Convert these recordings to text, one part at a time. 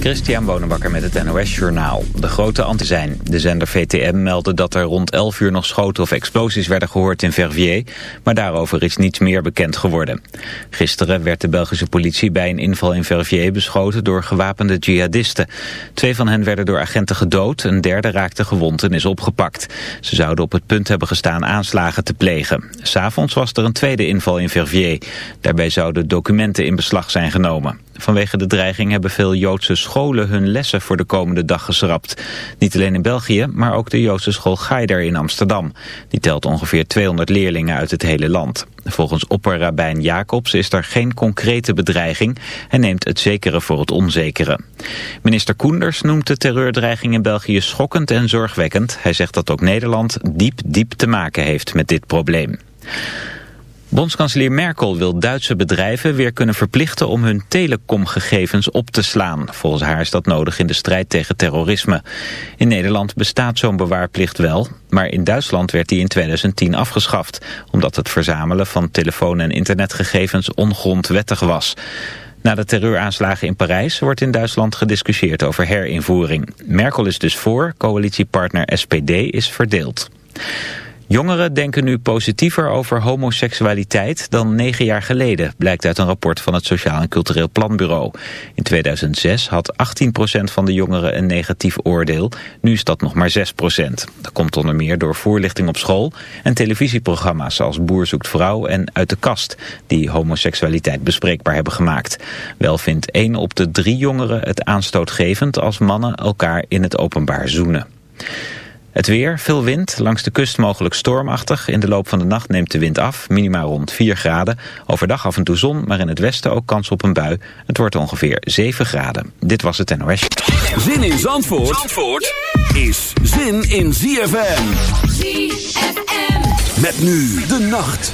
Christian Bonenbakker met het NOS Journaal. De grote anti zijn. De zender VTM meldde dat er rond 11 uur nog schoten of explosies werden gehoord in Verviers, maar daarover is niets meer bekend geworden. Gisteren werd de Belgische politie bij een inval in Verviers beschoten door gewapende jihadisten. Twee van hen werden door agenten gedood, een derde raakte gewond en is opgepakt. Ze zouden op het punt hebben gestaan aanslagen te plegen. S'avonds was er een tweede inval in Verviers. Daarbij zouden documenten in beslag zijn genomen. Vanwege de dreiging hebben veel Joodse scholen hun lessen voor de komende dag geschrapt. Niet alleen in België, maar ook de Joodse school Gaider in Amsterdam. Die telt ongeveer 200 leerlingen uit het hele land. Volgens opperrabijn Jacobs is er geen concrete bedreiging en neemt het zekere voor het onzekere. Minister Koenders noemt de terreurdreiging in België schokkend en zorgwekkend. Hij zegt dat ook Nederland diep, diep te maken heeft met dit probleem. Bondskanselier Merkel wil Duitse bedrijven weer kunnen verplichten om hun telecomgegevens op te slaan. Volgens haar is dat nodig in de strijd tegen terrorisme. In Nederland bestaat zo'n bewaarplicht wel, maar in Duitsland werd die in 2010 afgeschaft, omdat het verzamelen van telefoon- en internetgegevens ongrondwettig was. Na de terreuraanslagen in Parijs wordt in Duitsland gediscussieerd over herinvoering. Merkel is dus voor, coalitiepartner SPD is verdeeld. Jongeren denken nu positiever over homoseksualiteit dan negen jaar geleden, blijkt uit een rapport van het Sociaal en Cultureel Planbureau. In 2006 had 18% van de jongeren een negatief oordeel, nu is dat nog maar 6%. Dat komt onder meer door voorlichting op school en televisieprogramma's zoals Boer zoekt vrouw en Uit de kast, die homoseksualiteit bespreekbaar hebben gemaakt. Wel vindt 1 op de drie jongeren het aanstootgevend als mannen elkaar in het openbaar zoenen. Het weer, veel wind, langs de kust mogelijk stormachtig. In de loop van de nacht neemt de wind af, minimaal rond 4 graden. Overdag af en toe zon, maar in het westen ook kans op een bui. Het wordt ongeveer 7 graden. Dit was het NOS. Zin in Zandvoort, Zandvoort is zin in ZFM. ZFM. Met nu de nacht.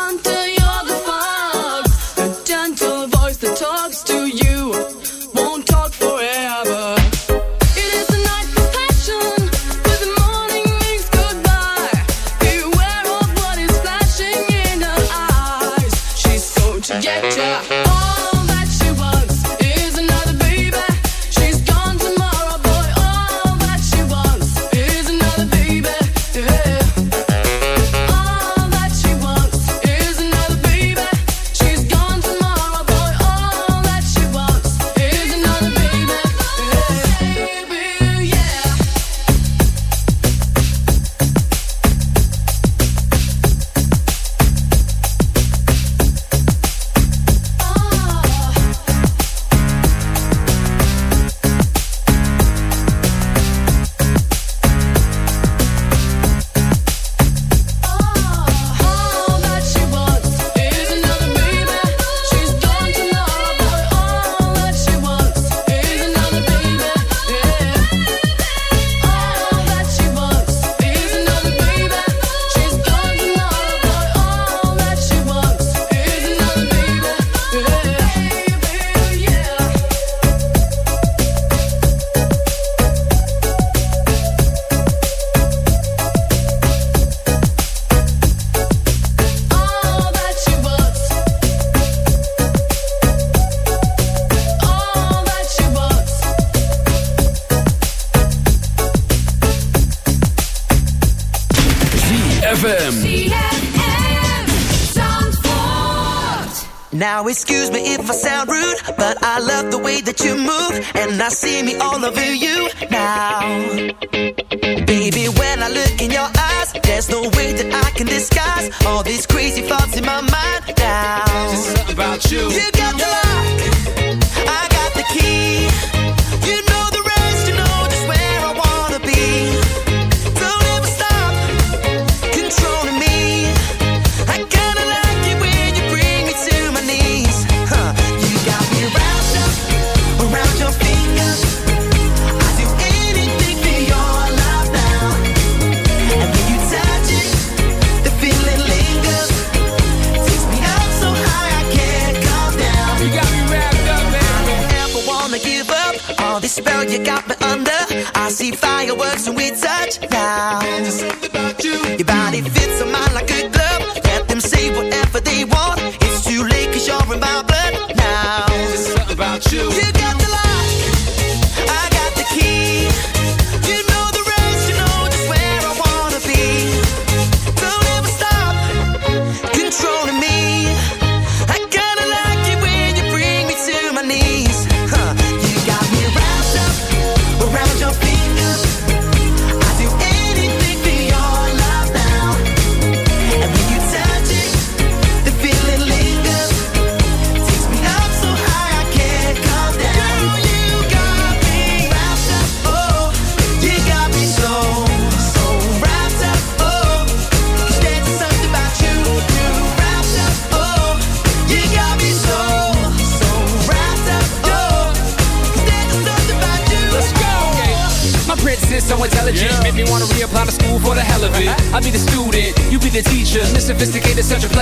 want to disguise. All these crazy thoughts in my mind now. There's something about you. you works and we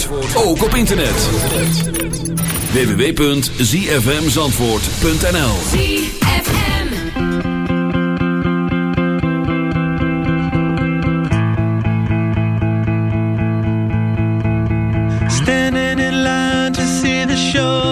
Zandvoort ook op internet. www.zfmzandvoort.nl ZFM Standing in line to see the show.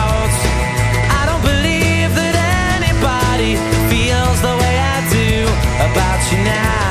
Now.